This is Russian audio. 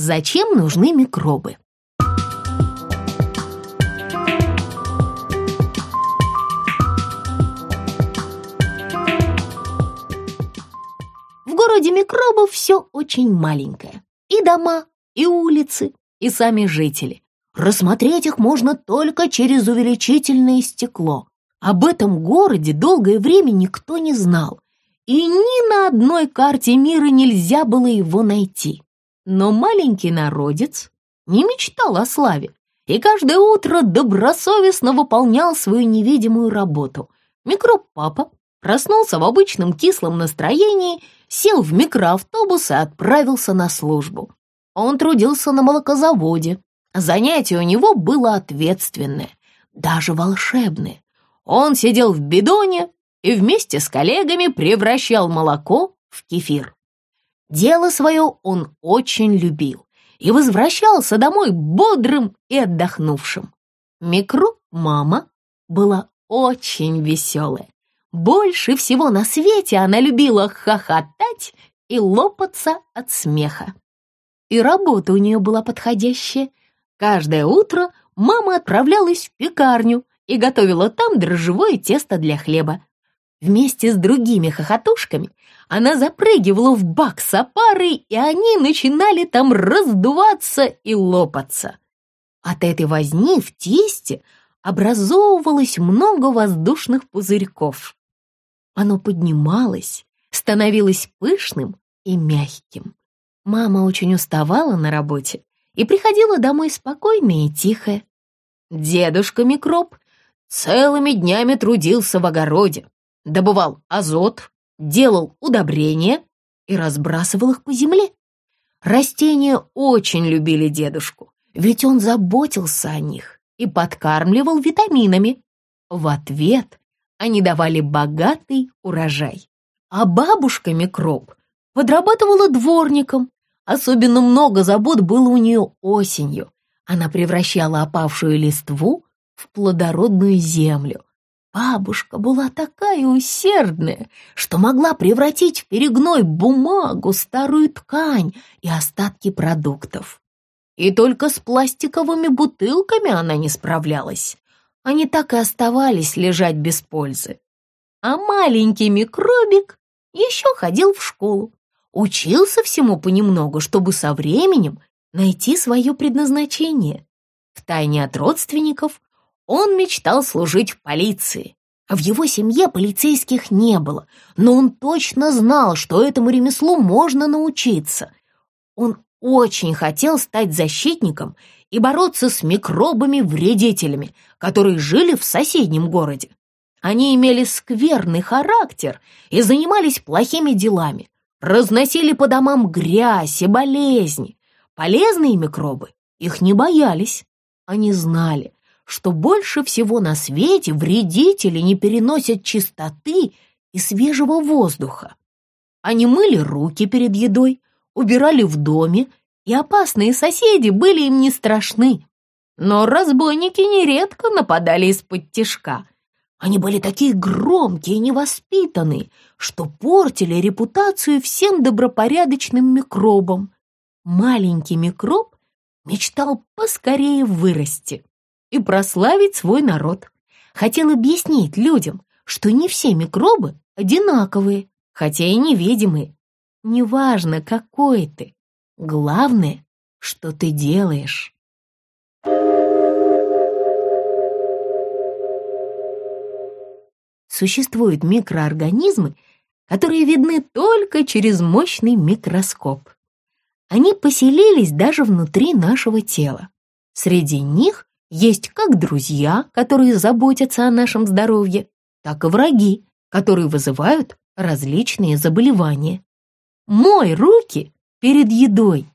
Зачем нужны микробы? В городе микробов все очень маленькое. И дома, и улицы, и сами жители. Рассмотреть их можно только через увеличительное стекло. Об этом городе долгое время никто не знал, и ни на одной карте мира нельзя было его найти. Но маленький народец не мечтал о славе и каждое утро добросовестно выполнял свою невидимую работу. Микроб-папа проснулся в обычном кислом настроении, сел в микроавтобус и отправился на службу. Он трудился на молокозаводе. Занятие у него было ответственное, даже волшебное. Он сидел в бидоне и вместе с коллегами превращал молоко в кефир. Дело свое он очень любил и возвращался домой бодрым и отдохнувшим. Микро мама была очень веселая. Больше всего на свете она любила хохотать и лопаться от смеха. И работа у нее была подходящая. Каждое утро мама отправлялась в пекарню и готовила там дрожжевое тесто для хлеба. Вместе с другими хохотушками она запрыгивала в бак с опарой, и они начинали там раздуваться и лопаться. От этой возни в тесте образовывалось много воздушных пузырьков. Оно поднималось, становилось пышным и мягким. Мама очень уставала на работе и приходила домой спокойная и тихая. Дедушка микроб целыми днями трудился в огороде, добывал азот, делал удобрения и разбрасывал их по земле. Растения очень любили дедушку, ведь он заботился о них и подкармливал витаминами. В ответ они давали богатый урожай. А бабушка микроб подрабатывала дворником, Особенно много забот было у нее осенью. Она превращала опавшую листву в плодородную землю. Бабушка была такая усердная, что могла превратить в перегной бумагу, старую ткань и остатки продуктов. И только с пластиковыми бутылками она не справлялась. Они так и оставались лежать без пользы. А маленький микробик еще ходил в школу. Учился всему понемногу, чтобы со временем найти свое предназначение. Втайне от родственников он мечтал служить в полиции. В его семье полицейских не было, но он точно знал, что этому ремеслу можно научиться. Он очень хотел стать защитником и бороться с микробами-вредителями, которые жили в соседнем городе. Они имели скверный характер и занимались плохими делами, разносили по домам грязь и болезни. Полезные микробы их не боялись. Они знали, что больше всего на свете вредители не переносят чистоты и свежего воздуха. Они мыли руки перед едой, убирали в доме, и опасные соседи были им не страшны. Но разбойники нередко нападали из-под тишка — они были такие громкие и невоспитанные, что портили репутацию всем добропорядочным микробам. Маленький микроб мечтал поскорее вырасти и прославить свой народ. Хотел объяснить людям, что не все микробы одинаковые, хотя и невидимые. Неважно, какой ты, главное, что ты делаешь. существуют микроорганизмы, которые видны только через мощный микроскоп. Они поселились даже внутри нашего тела. Среди них есть как друзья, которые заботятся о нашем здоровье, так и враги, которые вызывают различные заболевания. Мой руки перед едой